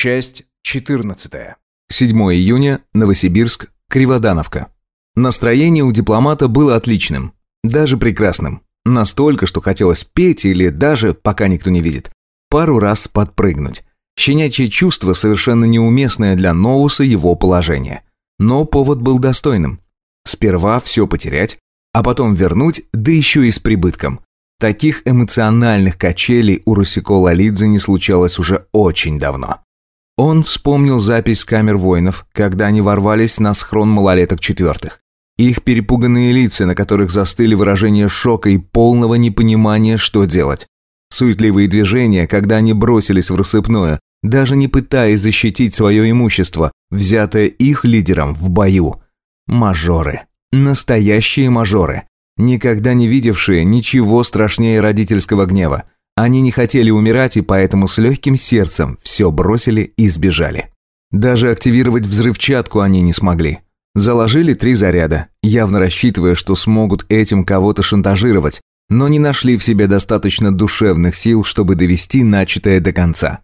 Часть 14. 7 июня, Новосибирск, Криводановка. Настроение у дипломата было отличным, даже прекрасным. Настолько, что хотелось петь или даже, пока никто не видит, пару раз подпрыгнуть. Щенячье чувство, совершенно неуместное для Новуса его положения. Но повод был достойным. Сперва все потерять, а потом вернуть, да еще и с прибытком. Таких эмоциональных качелей у Русико Лалидзе не случалось уже очень давно. Он вспомнил запись камер воинов, когда они ворвались на схрон малолеток четвертых. Их перепуганные лица, на которых застыли выражения шока и полного непонимания, что делать. Суетливые движения, когда они бросились в рассыпное, даже не пытаясь защитить свое имущество, взятое их лидером в бою. Мажоры. Настоящие мажоры. Никогда не видевшие ничего страшнее родительского гнева. Они не хотели умирать и поэтому с легким сердцем все бросили и сбежали. Даже активировать взрывчатку они не смогли. Заложили три заряда, явно рассчитывая, что смогут этим кого-то шантажировать, но не нашли в себе достаточно душевных сил, чтобы довести начатое до конца.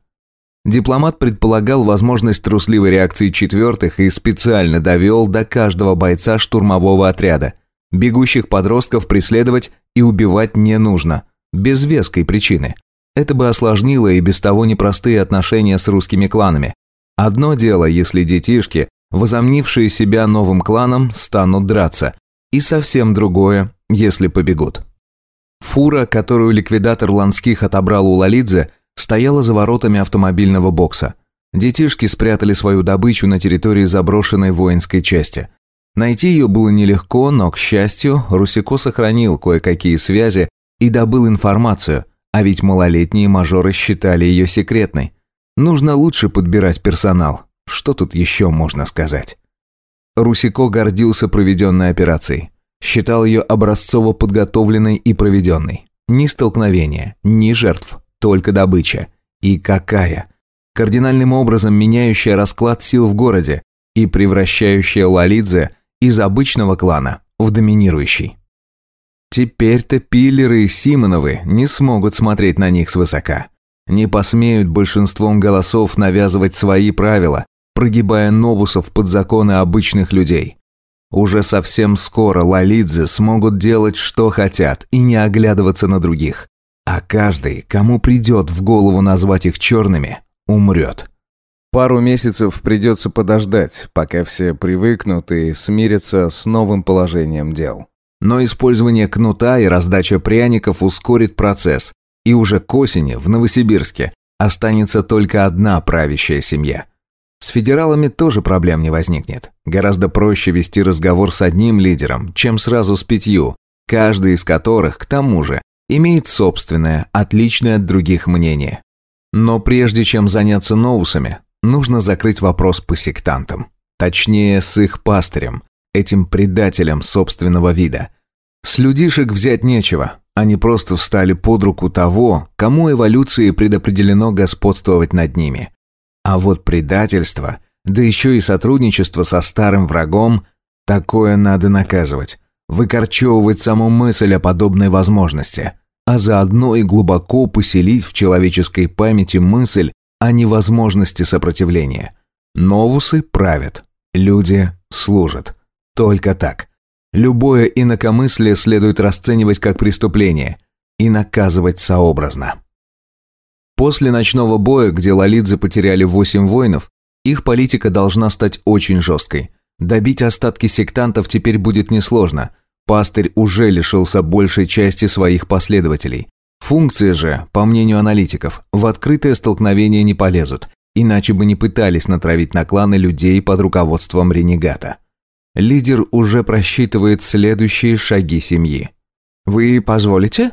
Дипломат предполагал возможность трусливой реакции четвертых и специально довел до каждого бойца штурмового отряда. Бегущих подростков преследовать и убивать не нужно, без веской причины. Это бы осложнило и без того непростые отношения с русскими кланами. Одно дело, если детишки, возомнившие себя новым кланом, станут драться, и совсем другое, если побегут. Фура, которую ликвидатор Ланских отобрал у Лалидзе, стояла за воротами автомобильного бокса. Детишки спрятали свою добычу на территории заброшенной воинской части. Найти ее было нелегко, но, к счастью, Русико сохранил кое-какие связи и добыл информацию, а ведь малолетние мажоры считали ее секретной. Нужно лучше подбирать персонал. Что тут еще можно сказать? Русико гордился проведенной операцией. Считал ее образцово подготовленной и проведенной. Ни столкновения, ни жертв только добыча. И какая? Кардинальным образом меняющая расклад сил в городе и превращающая Лалидзе из обычного клана в доминирующий. Теперь-то Пиллеры и Симоновы не смогут смотреть на них свысока. Не посмеют большинством голосов навязывать свои правила, прогибая новусов под законы обычных людей. Уже совсем скоро Лалидзе смогут делать, что хотят, и не оглядываться на других. А каждый, кому придет в голову назвать их черными, умрет. Пару месяцев придется подождать, пока все привыкнут и смирятся с новым положением дел. Но использование кнута и раздача пряников ускорит процесс, и уже к осени в Новосибирске останется только одна правящая семья. С федералами тоже проблем не возникнет. Гораздо проще вести разговор с одним лидером, чем сразу с пятью, каждый из которых, к тому же, имеет собственное, отличное от других мнение. Но прежде чем заняться ноусами, нужно закрыть вопрос по сектантам. Точнее, с их пастырем, этим предателем собственного вида. С людишек взять нечего, они просто встали под руку того, кому эволюции предопределено господствовать над ними. А вот предательство, да еще и сотрудничество со старым врагом, такое надо наказывать выкорчевывать саму мысль о подобной возможности, а заодно и глубоко поселить в человеческой памяти мысль о невозможности сопротивления. Новусы правят, люди служат. Только так. Любое инакомыслие следует расценивать как преступление и наказывать сообразно. После ночного боя, где лалидзе потеряли восемь воинов, их политика должна стать очень жесткой – Добить остатки сектантов теперь будет несложно. Пастырь уже лишился большей части своих последователей. Функции же, по мнению аналитиков, в открытое столкновение не полезут, иначе бы не пытались натравить на кланы людей под руководством ренегата. Лидер уже просчитывает следующие шаги семьи. «Вы позволите?»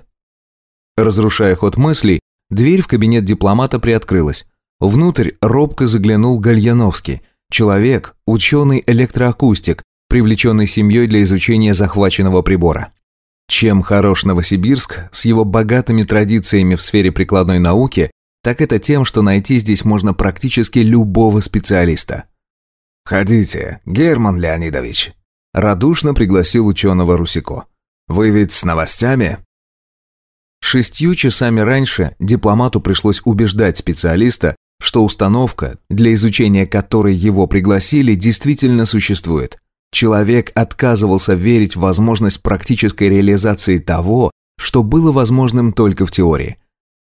Разрушая ход мыслей, дверь в кабинет дипломата приоткрылась. Внутрь робко заглянул Гальяновский, Человек, ученый-электроакустик, привлеченный семьей для изучения захваченного прибора. Чем хорош Новосибирск с его богатыми традициями в сфере прикладной науки, так это тем, что найти здесь можно практически любого специалиста. «Ходите, Герман Леонидович», – радушно пригласил ученого Русико. «Вы ведь с новостями?» Шестью часами раньше дипломату пришлось убеждать специалиста, что установка, для изучения которой его пригласили, действительно существует. Человек отказывался верить в возможность практической реализации того, что было возможным только в теории.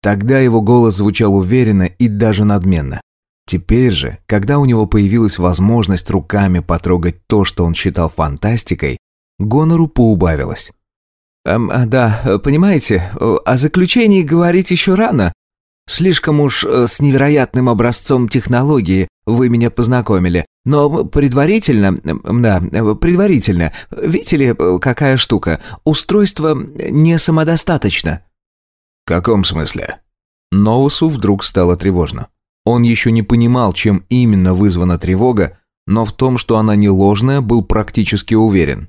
Тогда его голос звучал уверенно и даже надменно. Теперь же, когда у него появилась возможность руками потрогать то, что он считал фантастикой, гонору поубавилось. «Эм, «Да, понимаете, о заключении говорить еще рано. Слишком уж э, с невероятным образцом технологии вы меня познакомили. Но предварительно, да, предварительно, видите ли, какая штука, устройство не самодостаточно». «В каком смысле?» Ноусу вдруг стало тревожно. Он еще не понимал, чем именно вызвана тревога, но в том, что она не ложная, был практически уверен.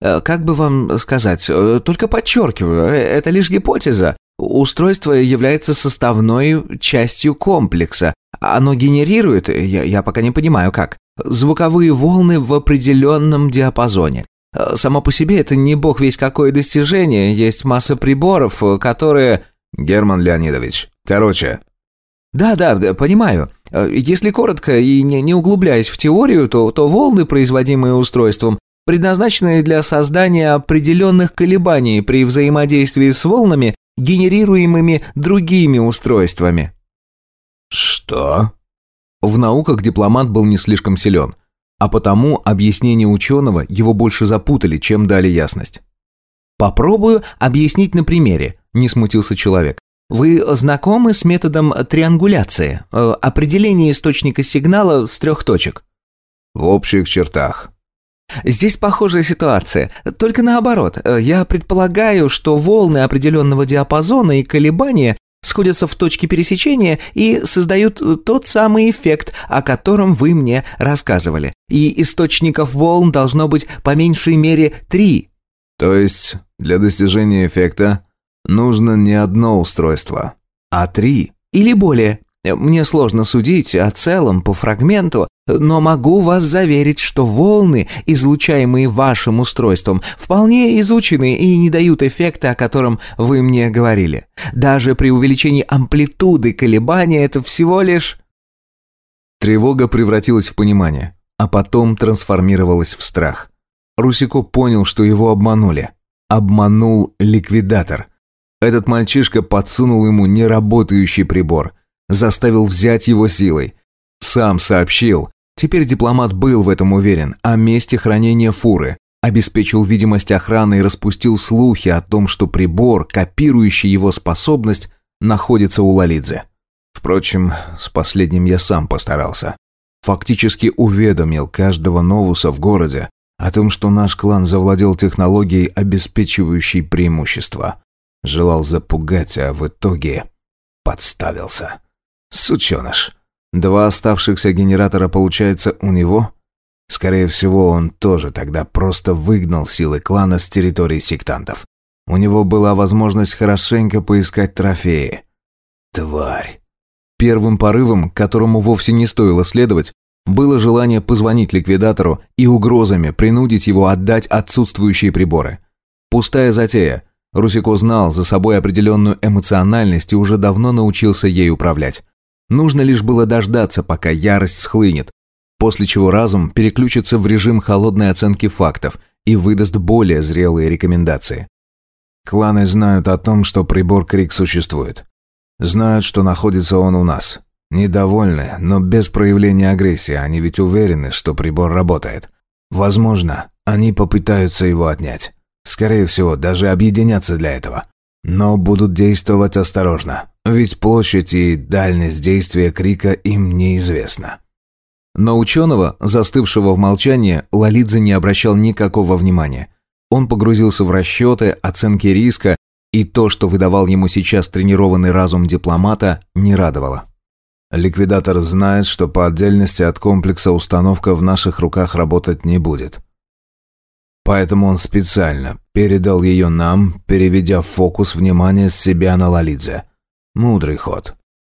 Э, «Как бы вам сказать, э, только подчеркиваю, это лишь гипотеза. Устройство является составной частью комплекса. Оно генерирует, я, я пока не понимаю как, звуковые волны в определенном диапазоне. Само по себе это не бог весь какое достижение, есть масса приборов, которые... Герман Леонидович, короче... Да-да, понимаю. Если коротко и не, не углубляясь в теорию, то, то волны, производимые устройством, предназначены для создания определенных колебаний при взаимодействии с волнами, генерируемыми другими устройствами. Что? В науках дипломат был не слишком силен, а потому объяснения ученого его больше запутали, чем дали ясность. «Попробую объяснить на примере», – не смутился человек. «Вы знакомы с методом триангуляции, э, определения источника сигнала с трех точек?» «В общих чертах», Здесь похожая ситуация, только наоборот. Я предполагаю, что волны определенного диапазона и колебания сходятся в точке пересечения и создают тот самый эффект, о котором вы мне рассказывали. И источников волн должно быть по меньшей мере три. То есть для достижения эффекта нужно не одно устройство, а три. Или более. Мне сложно судить о целом по фрагменту, но могу вас заверить, что волны, излучаемые вашим устройством, вполне изучены и не дают эффекта, о котором вы мне говорили. Даже при увеличении амплитуды колебания это всего лишь... Тревога превратилась в понимание, а потом трансформировалась в страх. Русико понял, что его обманули. Обманул ликвидатор. Этот мальчишка подсунул ему неработающий прибор – заставил взять его силой. Сам сообщил, теперь дипломат был в этом уверен, о месте хранения фуры, обеспечил видимость охраны и распустил слухи о том, что прибор, копирующий его способность, находится у Лалидзе. Впрочем, с последним я сам постарался. Фактически уведомил каждого новуса в городе о том, что наш клан завладел технологией, обеспечивающей преимущество. Желал запугать, а в итоге подставился. Сученыш. Два оставшихся генератора получается у него? Скорее всего, он тоже тогда просто выгнал силы клана с территории сектантов. У него была возможность хорошенько поискать трофеи. Тварь. Первым порывом, которому вовсе не стоило следовать, было желание позвонить ликвидатору и угрозами принудить его отдать отсутствующие приборы. Пустая затея. Русико знал за собой определенную эмоциональность и уже давно научился ей управлять. Нужно лишь было дождаться, пока ярость схлынет, после чего разум переключится в режим холодной оценки фактов и выдаст более зрелые рекомендации. Кланы знают о том, что прибор Крик существует. Знают, что находится он у нас. Недовольны, но без проявления агрессии, они ведь уверены, что прибор работает. Возможно, они попытаются его отнять. Скорее всего, даже объединятся для этого. Но будут действовать осторожно, ведь площадь и дальность действия крика им неизвестна. Но ученого, застывшего в молчании, Лолидзе не обращал никакого внимания. Он погрузился в расчеты, оценки риска, и то, что выдавал ему сейчас тренированный разум дипломата, не радовало. Ликвидатор знает, что по отдельности от комплекса установка в наших руках работать не будет. Поэтому он специально передал ее нам, переведя фокус внимания с себя на Лолидзе. Мудрый ход.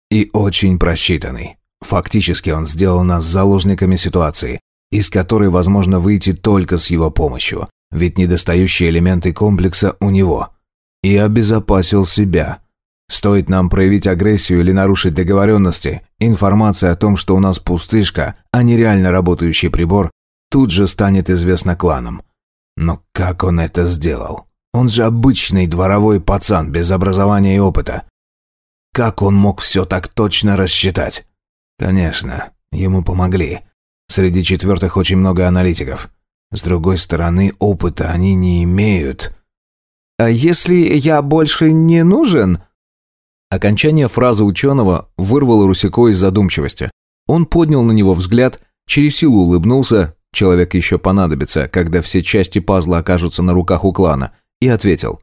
И очень просчитанный. Фактически он сделал нас заложниками ситуации, из которой возможно выйти только с его помощью, ведь недостающие элементы комплекса у него. И обезопасил себя. Стоит нам проявить агрессию или нарушить договоренности, информация о том, что у нас пустышка, а не реально работающий прибор, тут же станет известна кланам. Но как он это сделал? Он же обычный дворовой пацан без образования и опыта. Как он мог все так точно рассчитать? Конечно, ему помогли. Среди четвертых очень много аналитиков. С другой стороны, опыта они не имеют. «А если я больше не нужен?» Окончание фразы ученого вырвало Русико из задумчивости. Он поднял на него взгляд, через силу улыбнулся, человек еще понадобится, когда все части пазла окажутся на руках у клана, и ответил.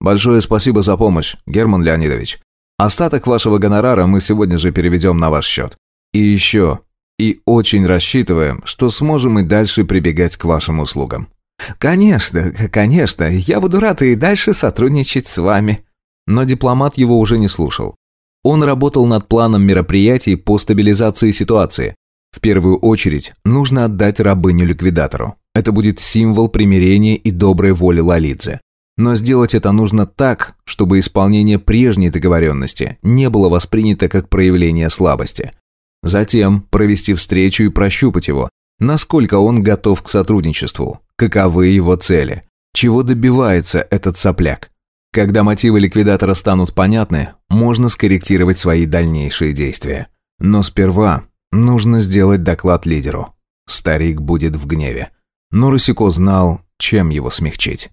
«Большое спасибо за помощь, Герман Леонидович. Остаток вашего гонорара мы сегодня же переведем на ваш счет. И еще, и очень рассчитываем, что сможем и дальше прибегать к вашим услугам». «Конечно, конечно, я буду рад и дальше сотрудничать с вами», но дипломат его уже не слушал. Он работал над планом мероприятий по стабилизации ситуации. В первую очередь нужно отдать рабыню ликвидатору. Это будет символ примирения и доброй воли Лолидзе. Но сделать это нужно так, чтобы исполнение прежней договоренности не было воспринято как проявление слабости. Затем провести встречу и прощупать его, насколько он готов к сотрудничеству, каковы его цели, чего добивается этот сопляк. Когда мотивы ликвидатора станут понятны, можно скорректировать свои дальнейшие действия. Но сперва нужно сделать доклад лидеру. Старик будет в гневе. Но Русико знал, чем его смягчить.